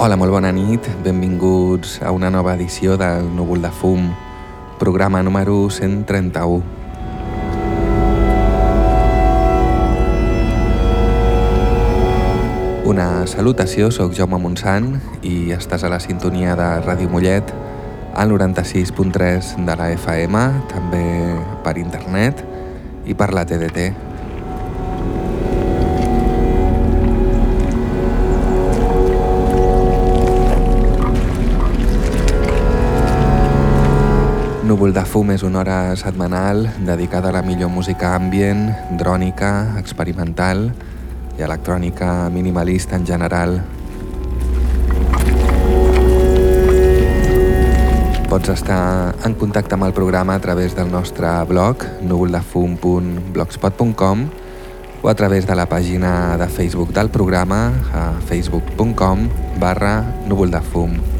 Hola, molt bona nit. Benvinguts a una nova edició del Núvol de Fum, programa número 131. Una salutació, sóc Jaume Montsant i estàs a la sintonia de Ràdio Mollet al 96.3 de la FM, també per internet i per la TDT. Núvol de fum és una hora setmanal dedicada a la millor música ambient, drònica, experimental i electrònica minimalista en general. Pots estar en contacte amb el programa a través del nostre blog núvoldefum.blogspot.com o a través de la pàgina de Facebook del programa a facebook.com barra núvoldefum.com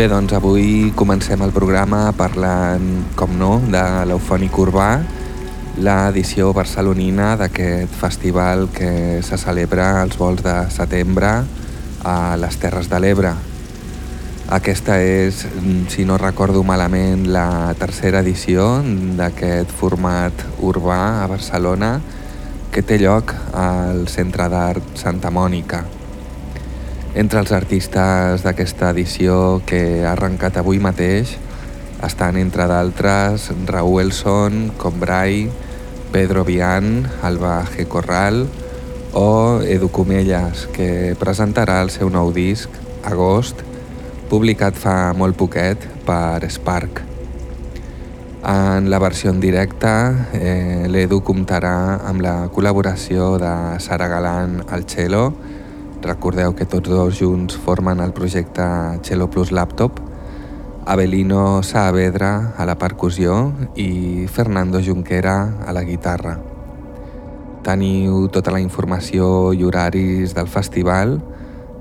Bé, doncs avui comencem el programa parlant, com no, de l'Eufònic Urbà, l'edició barcelonina d'aquest festival que se celebra als vols de setembre a les Terres de l'Ebre. Aquesta és, si no recordo malament, la tercera edició d'aquest format urbà a Barcelona que té lloc al Centre d'Art Santa Mònica. Entre els artistes d'aquesta edició que ha arrencat avui mateix estan, entre d'altres, Raúl Elson, Combrai, Pedro Vian, Alba G. Corral o Edu Comelles, que presentarà el seu nou disc, Agost, publicat fa molt poquet per Spark. En la versió en directe, eh, l'Edu comptarà amb la col·laboració de Sara Galant al cello, Recordeu que tots dos junts formen el projecte Cello Plus Laptop, Abelino Saavedra a la percussió i Fernando Junquera a la guitarra. Teniu tota la informació i horaris del festival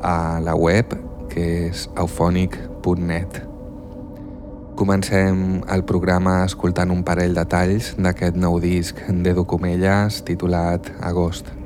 a la web que és eufònic.net. Comencem el programa escoltant un parell de talls d'aquest nou disc de Documelles titulat Agost.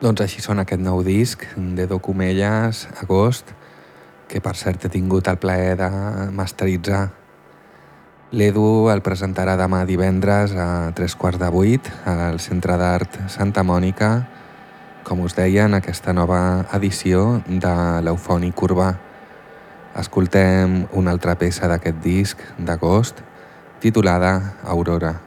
Doncs així són aquest nou disc de Documelles, Agost, que per cert he tingut el plaer de masteritzar. L'Edu el presentarà demà divendres a tres quarts de vuit al Centre d'Art Santa Mònica, com us deia, en aquesta nova edició de l'Eufònic Urbà. Escoltem una altra peça d'aquest disc d'agost, titulada Aurora.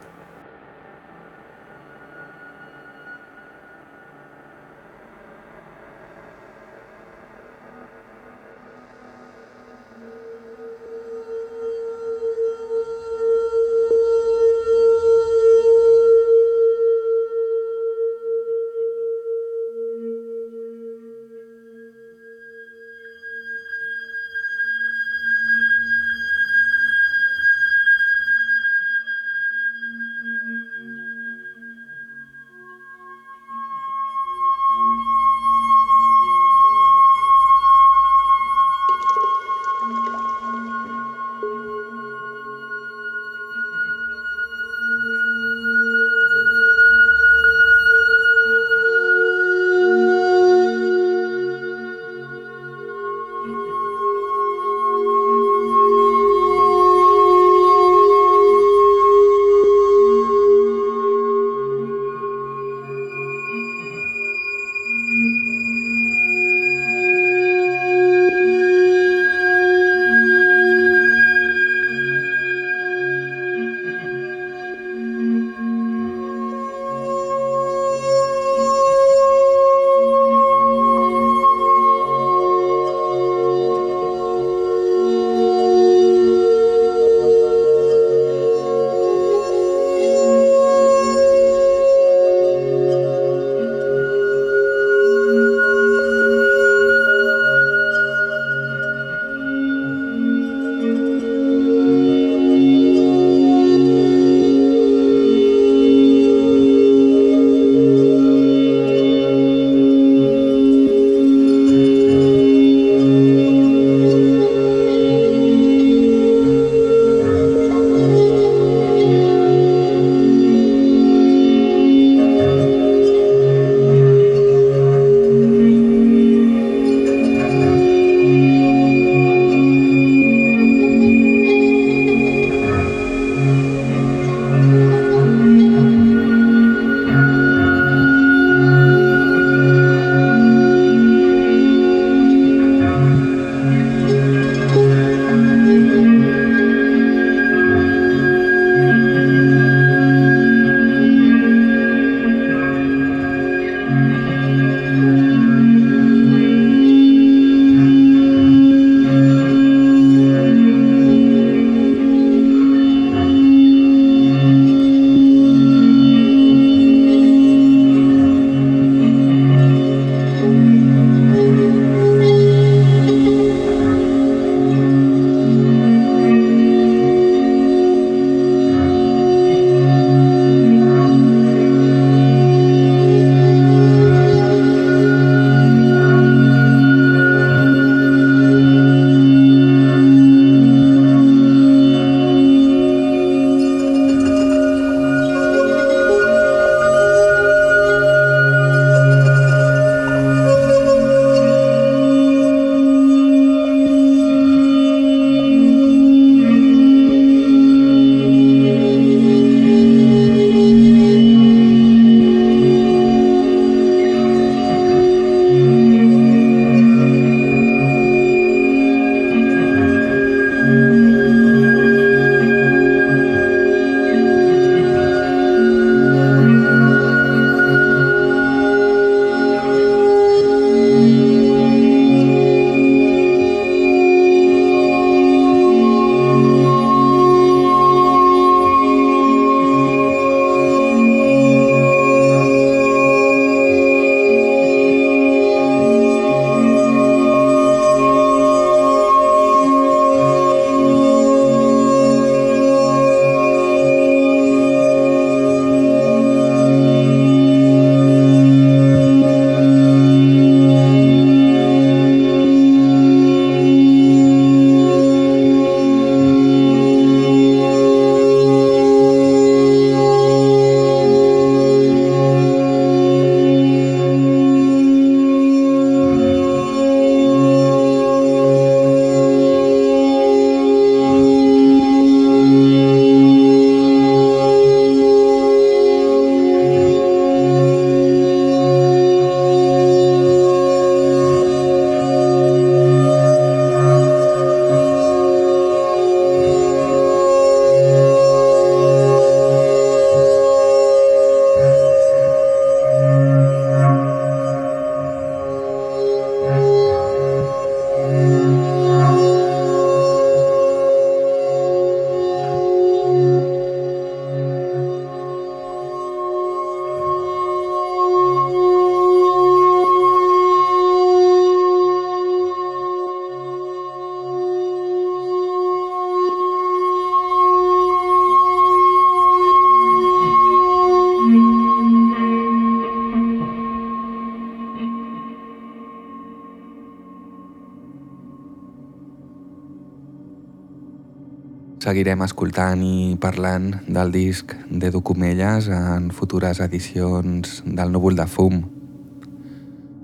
Seguirem escoltant i parlant del disc de Documelles en futures edicions del Núvol de Fum.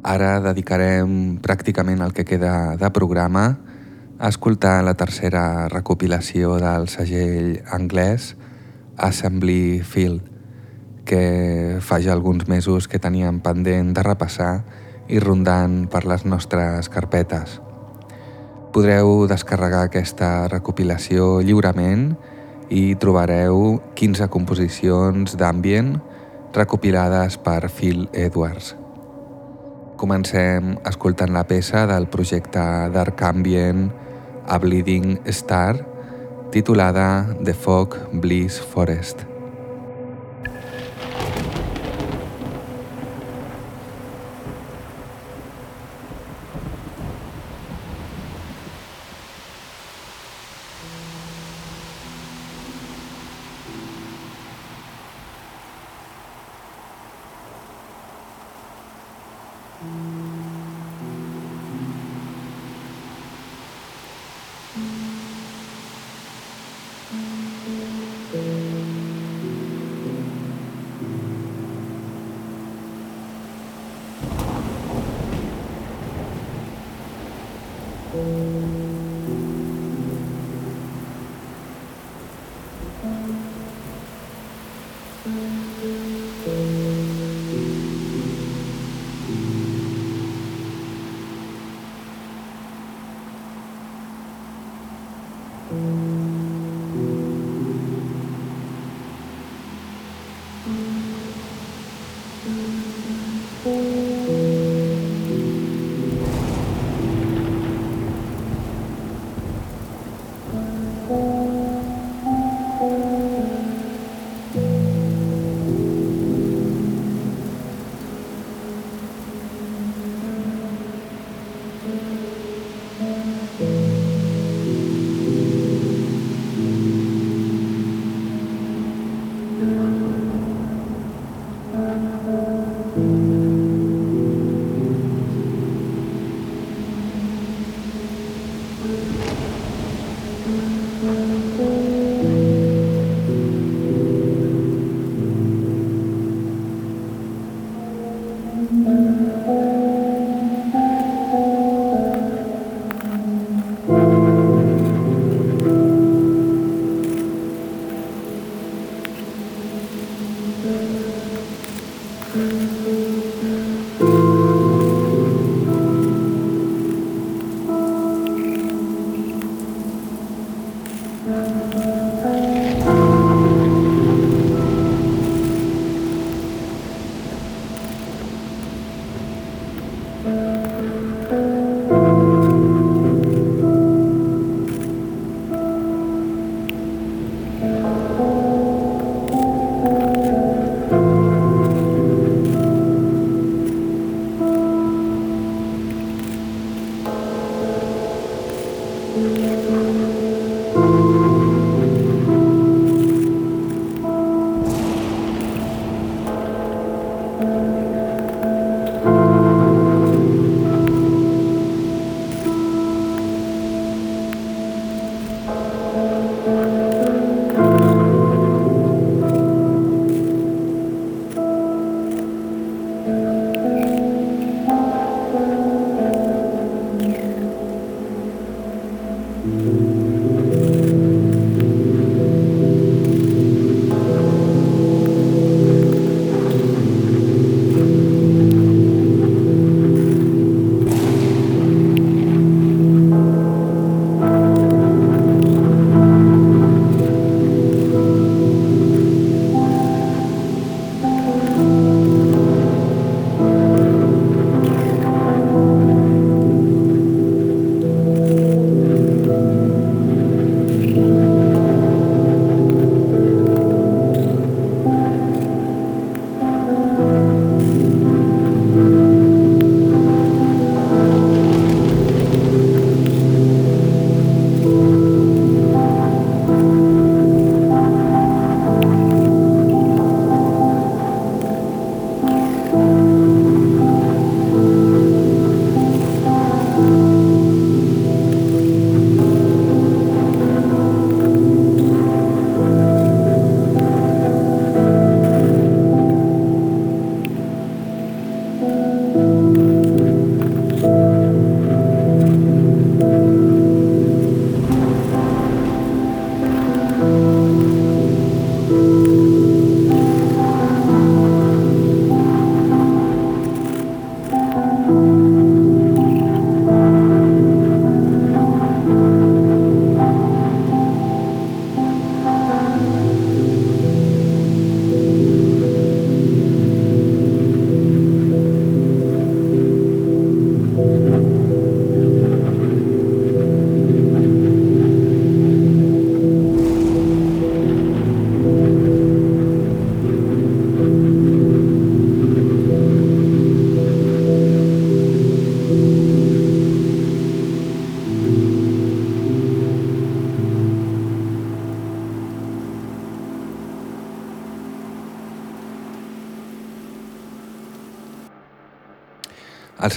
Ara dedicarem pràcticament el que queda de programa a escoltar la tercera recopilació del segell anglès Assembly Field, que fa ja alguns mesos que teníem pendent de repassar i rondant per les nostres carpetes. Podreu descarregar aquesta recopilació lliurement i trobareu 15 composicions d'ambient recopilades per Phil Edwards. Comencem escoltant la peça del projecte Dark Ambient A Bleeding Star titulada The Fog Bliss Forest. Mm-hmm.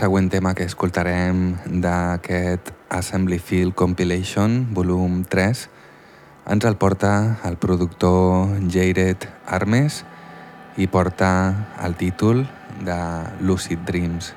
Següent tema que escoltarem d'aquest Assembly Field Compilation, volum 3, ens el porta el productor Jared Armes i porta el títol de Lucid Dreams.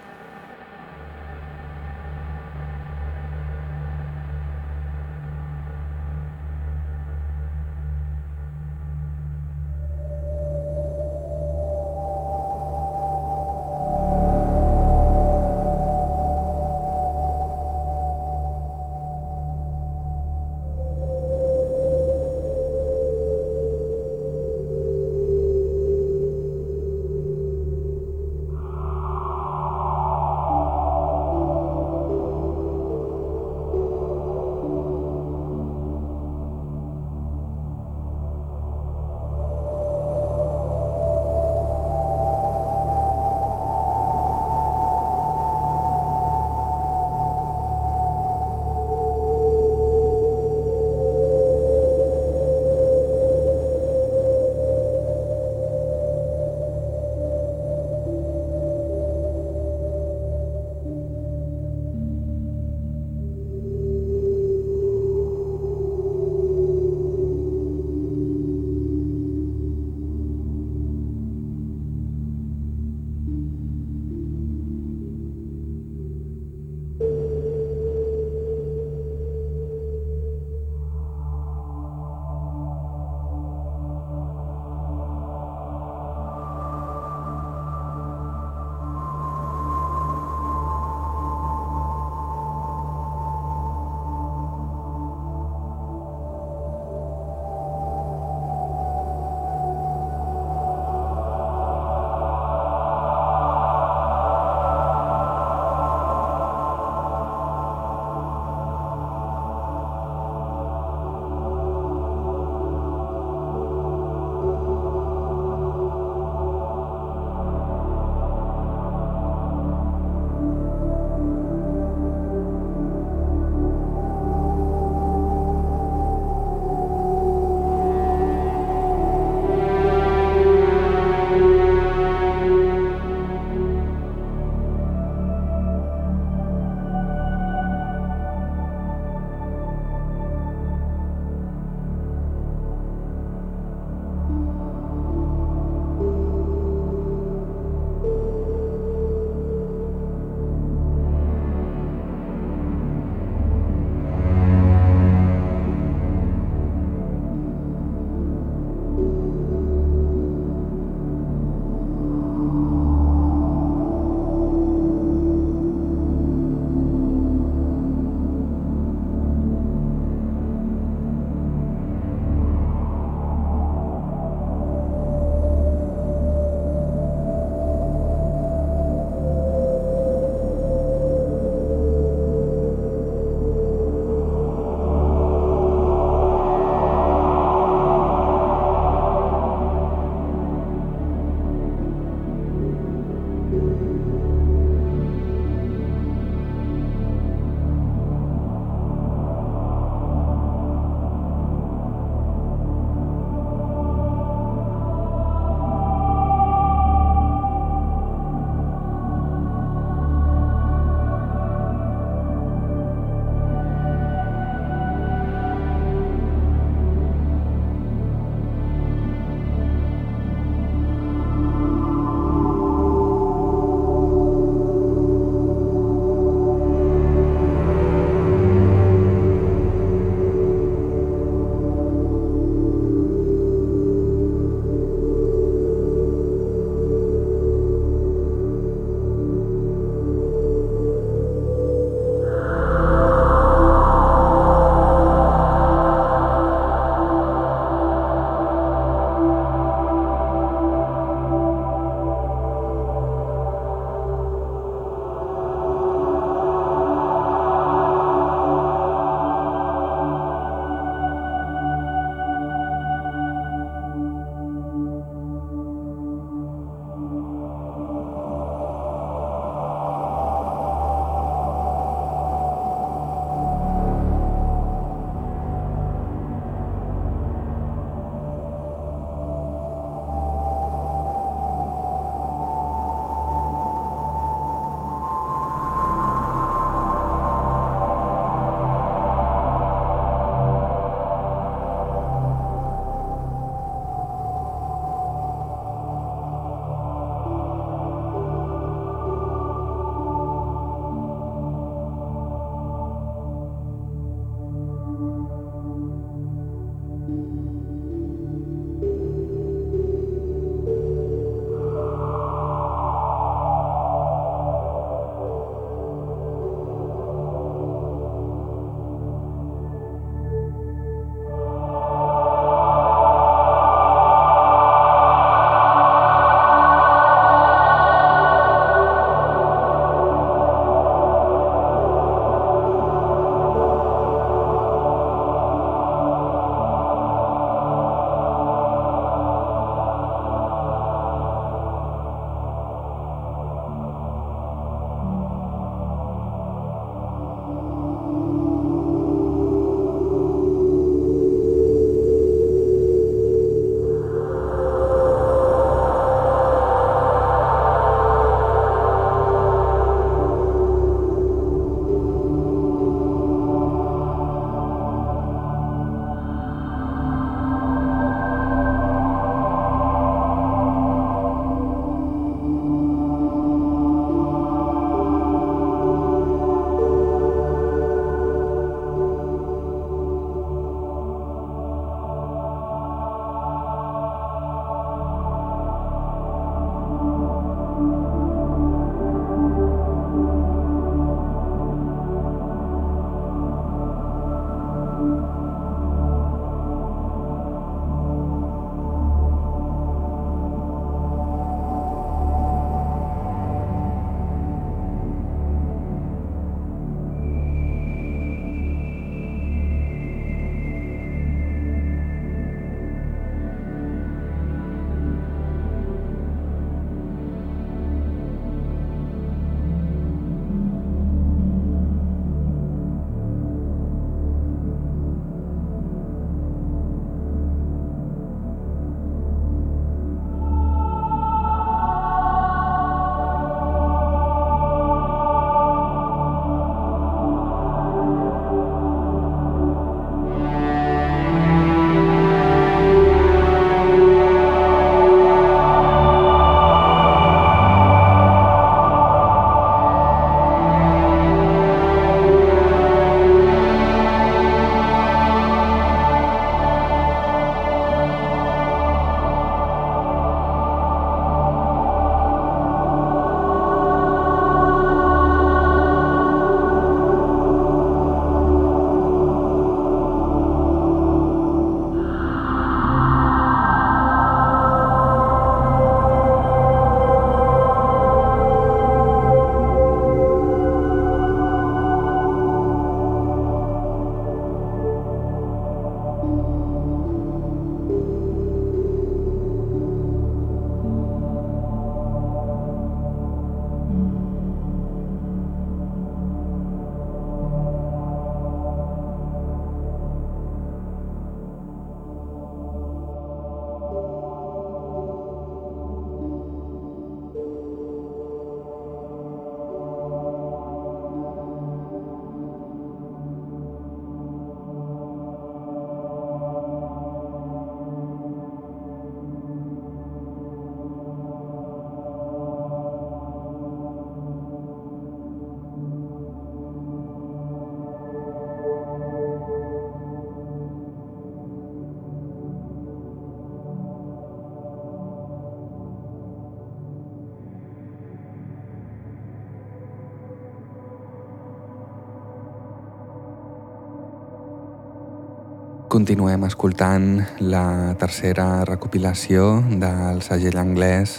Continuem escoltant la tercera recopilació del segell anglès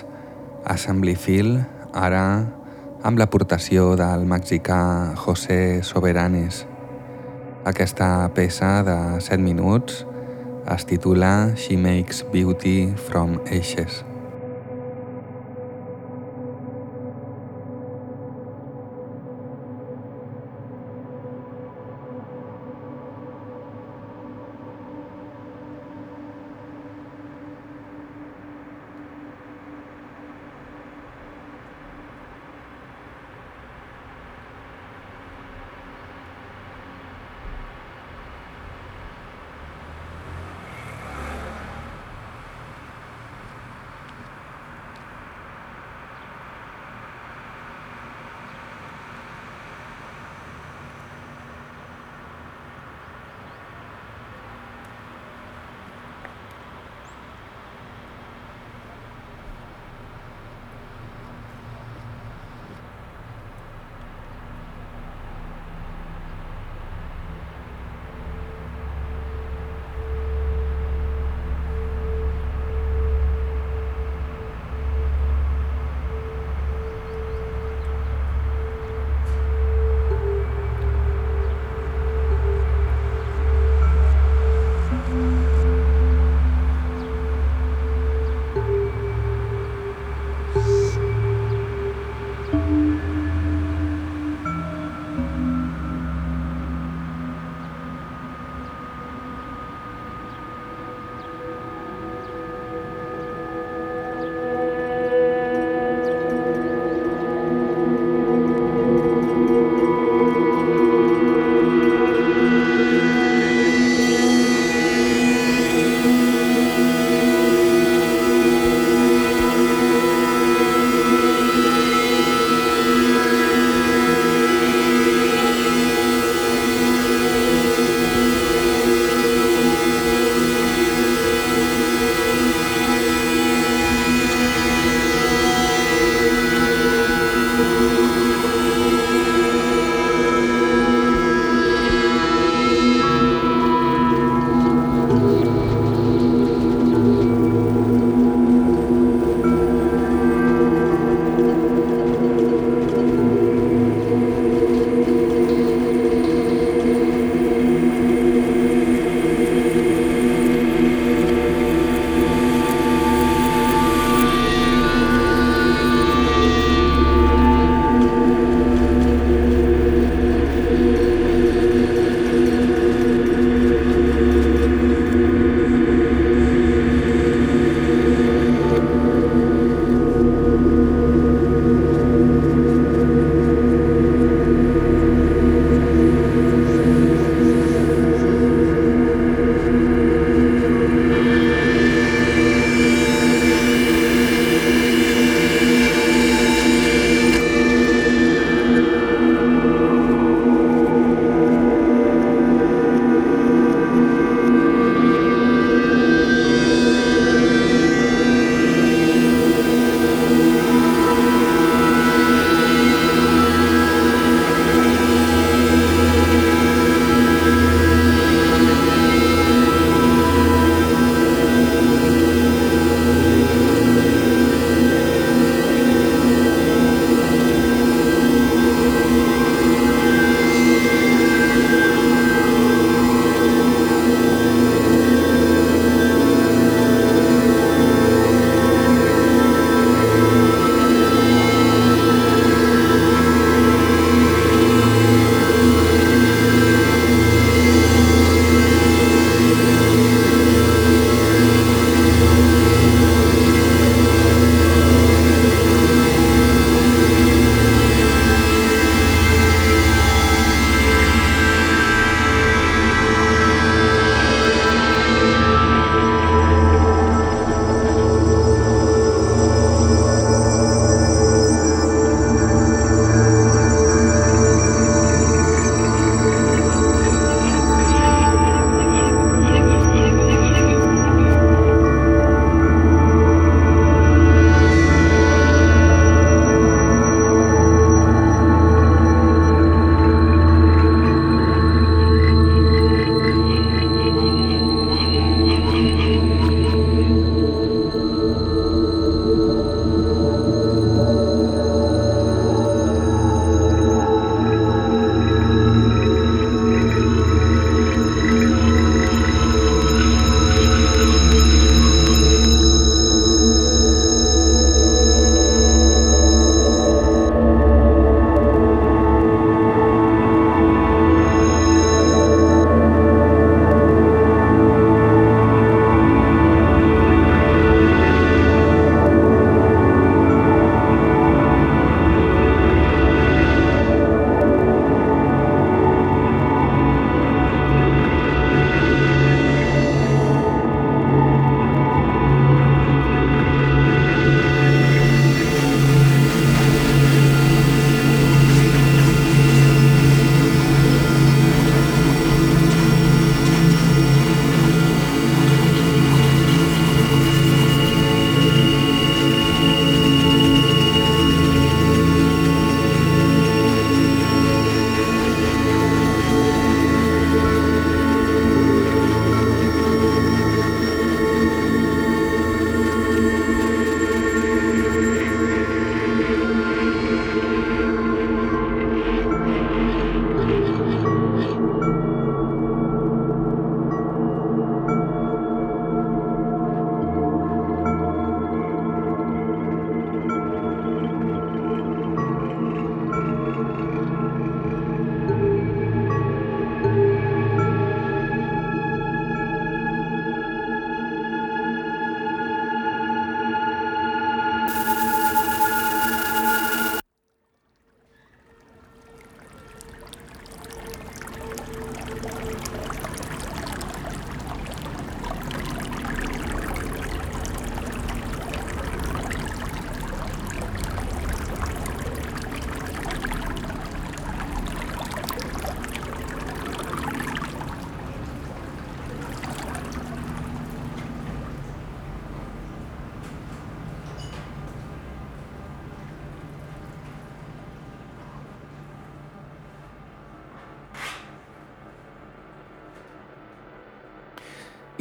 Assembly Feel, ara amb l'aportació del mexicà José Soberanes. Aquesta peça de 7 minuts es titula She Makes Beauty from Ashes.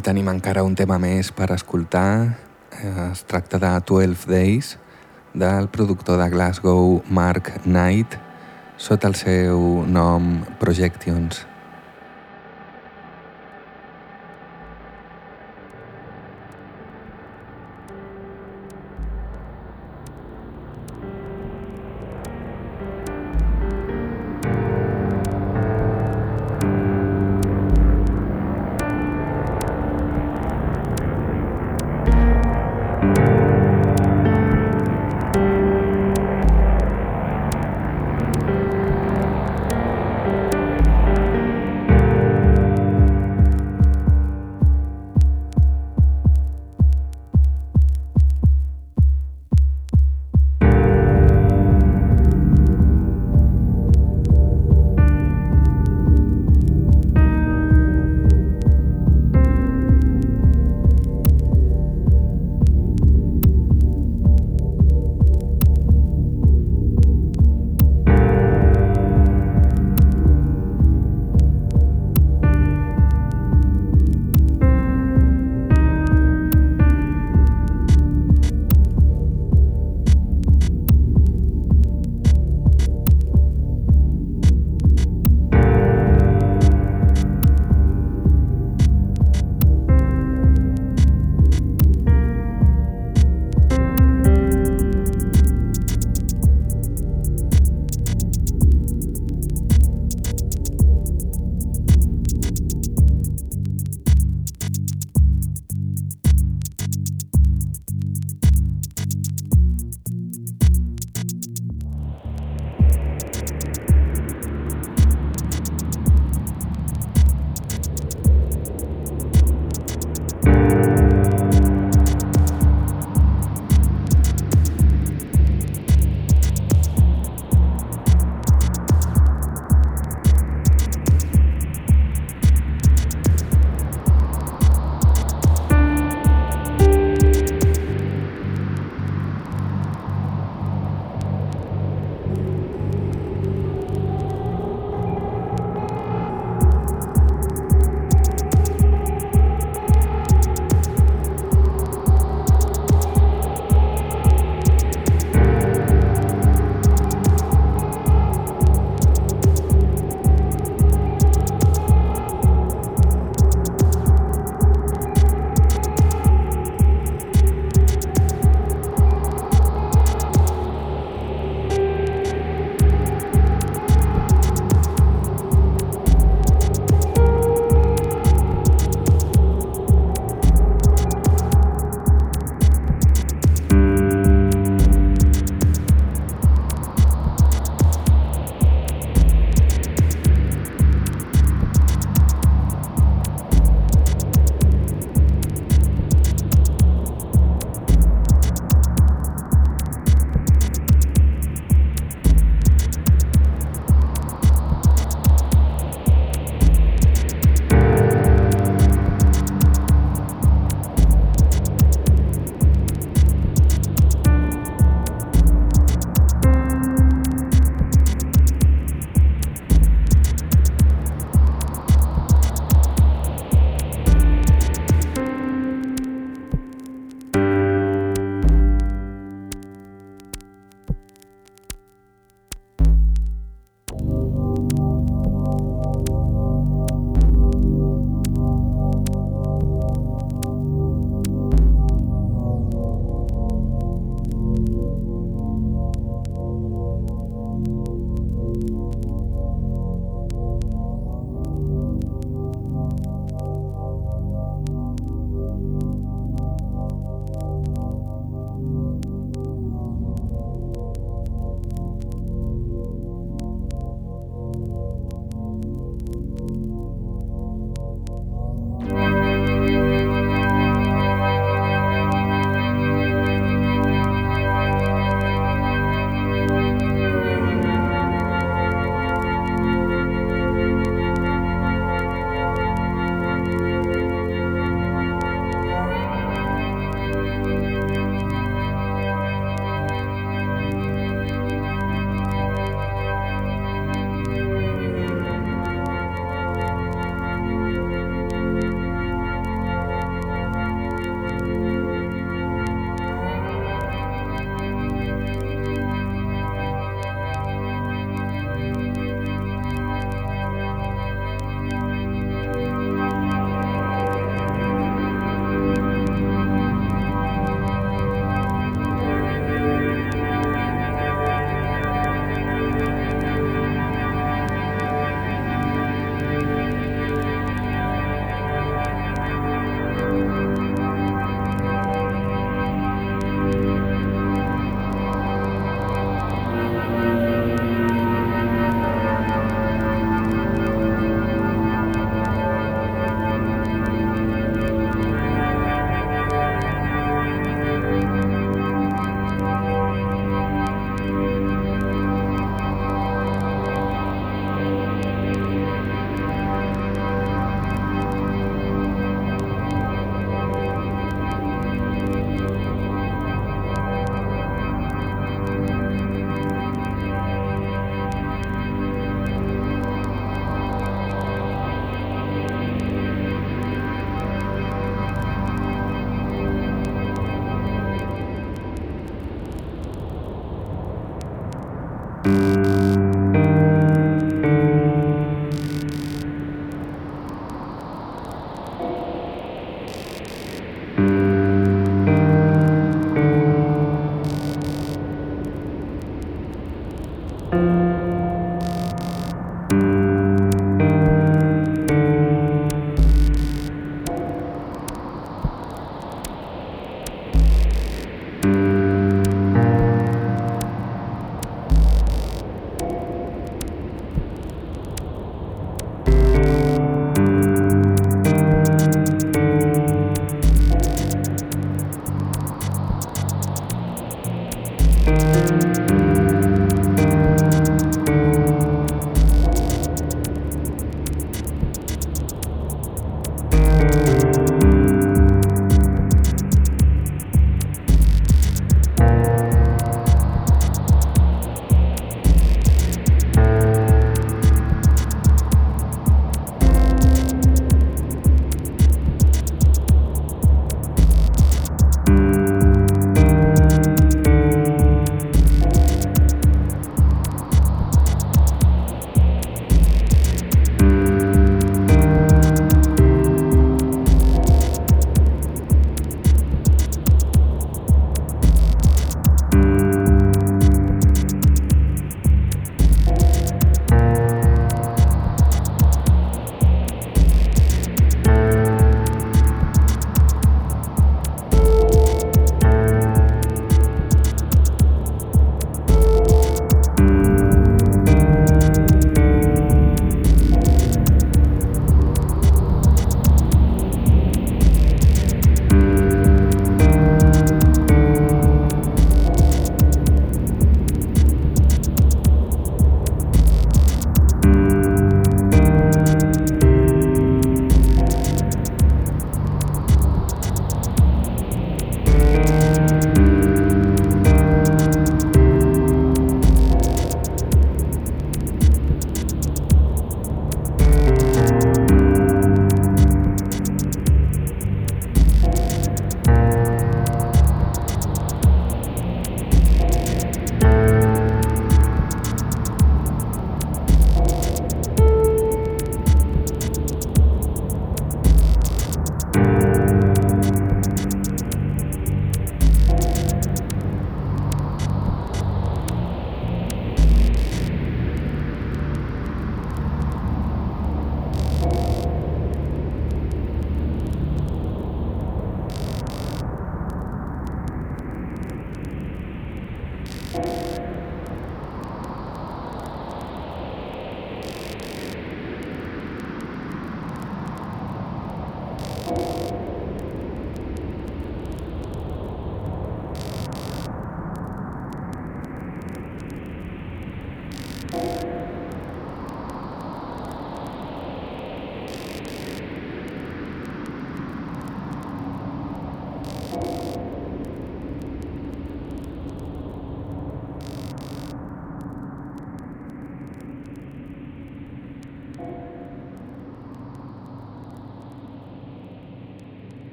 I tenim encara un tema més per escoltar. Es tracta de 12 Days, del productor de Glasgow Mark Knight, sota el seu nom Projections.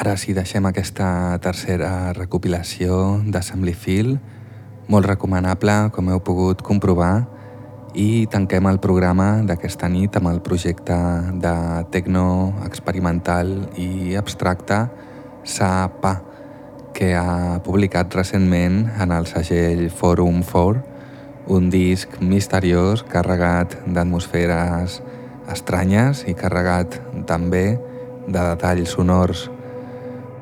Ara sí deixem aquesta tercera recopilació d'Assembly Feel, molt recomanable, com heu pogut comprovar, i tanquem el programa d'aquesta nit amb el projecte de tecno experimental i abstracte Saapa, que ha publicat recentment en el segell Forum 4 un disc misteriós carregat d'atmosferes estranyes i carregat també de detalls sonors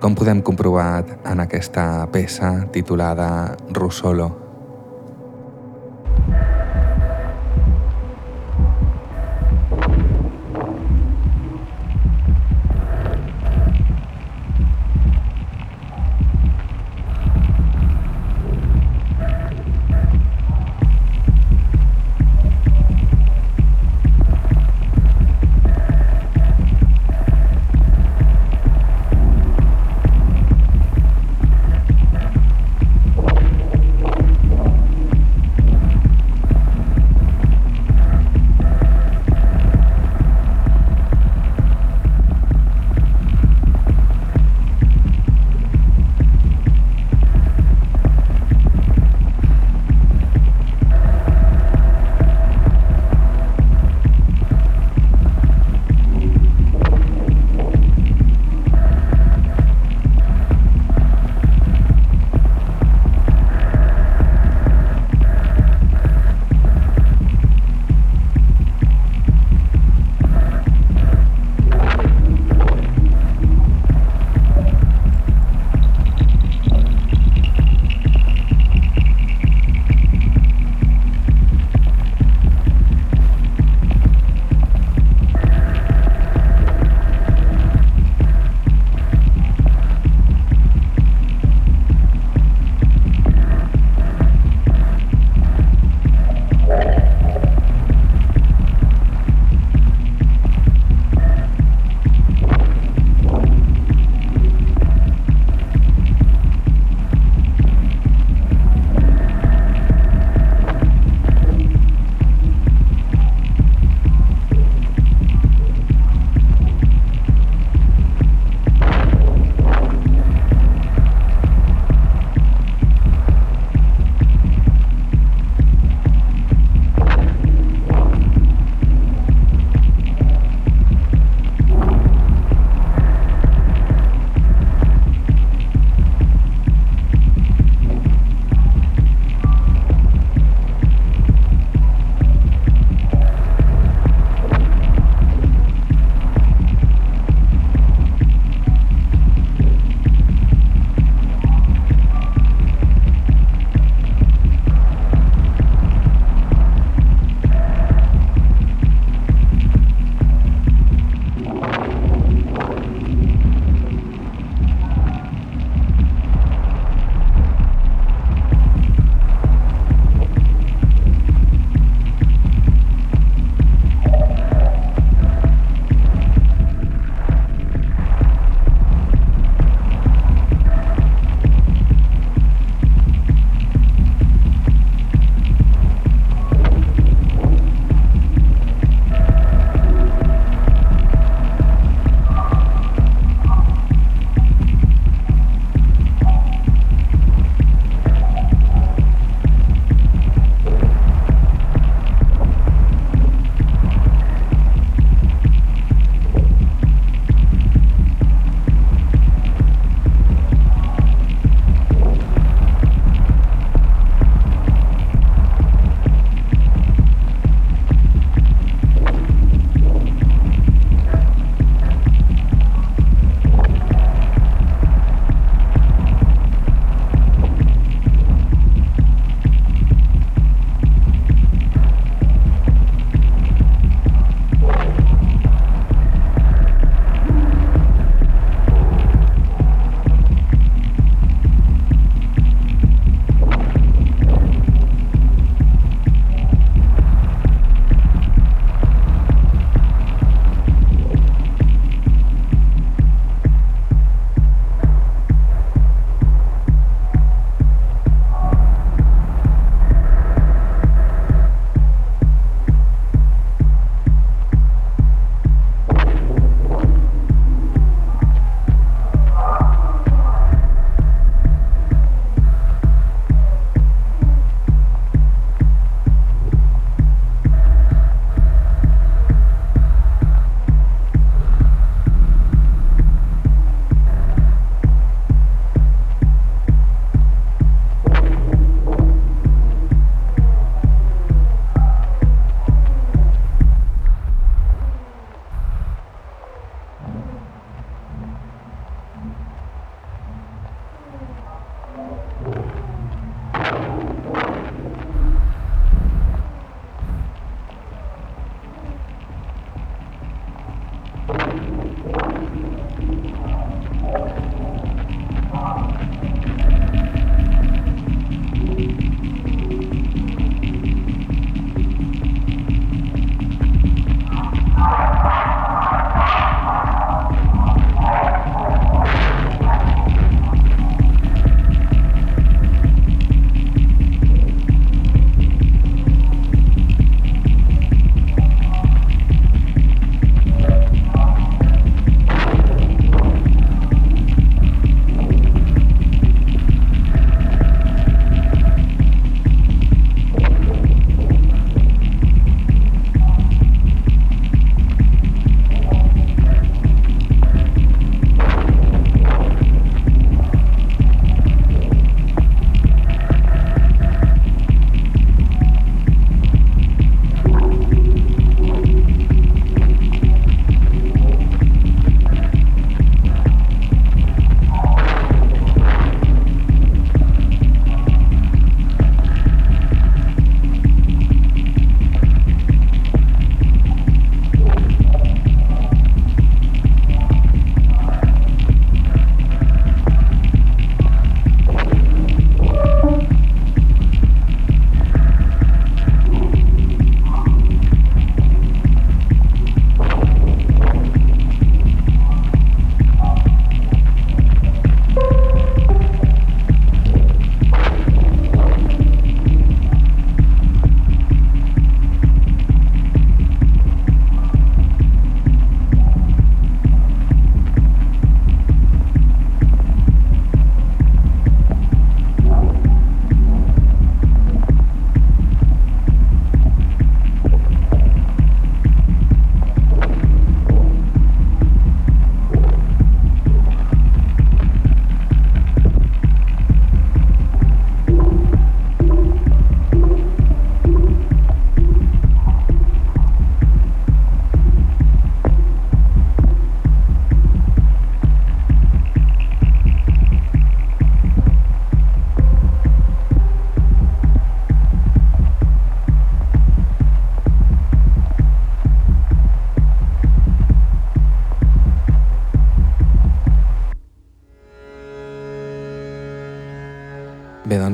com podem comprovar en aquesta peça titulada Russolo.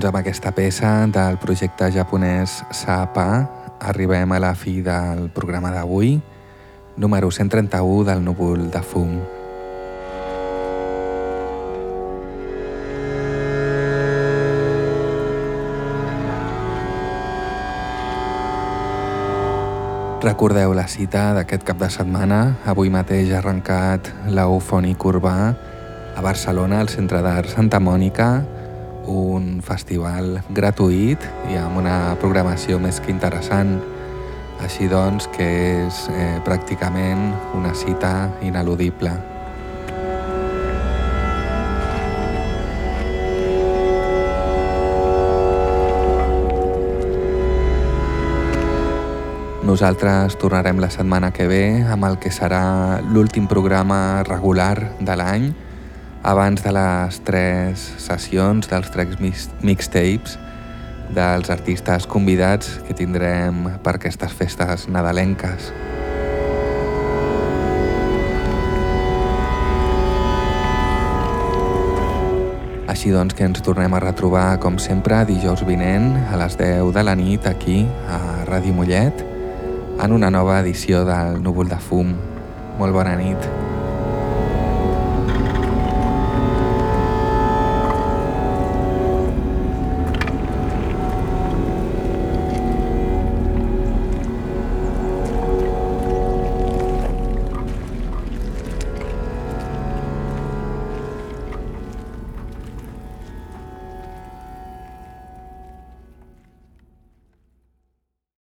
Doncs amb aquesta peça del projecte japonès Sapa arribem a la fi del programa d'avui, número 131 del núvol de fum. Recordeu la cita d'aquest cap de setmana. Avui mateix ha arrencat l'Eufònic Urbà a Barcelona, al Centre d'Art Santa Mònica, un festival gratuït i amb una programació més que interessant. Així doncs que és eh, pràcticament una cita ineludible. Nosaltres tornarem la setmana que ve amb el que serà l'últim programa regular de l'any abans de les tres sessions dels tres mixtapes dels artistes convidats que tindrem per aquestes festes nadalenques. Així doncs que ens tornem a retrobar com sempre dijous vinent a les 10 de la nit aquí a Ràdio Mollet en una nova edició del Núvol de Fum. Molt bona nit.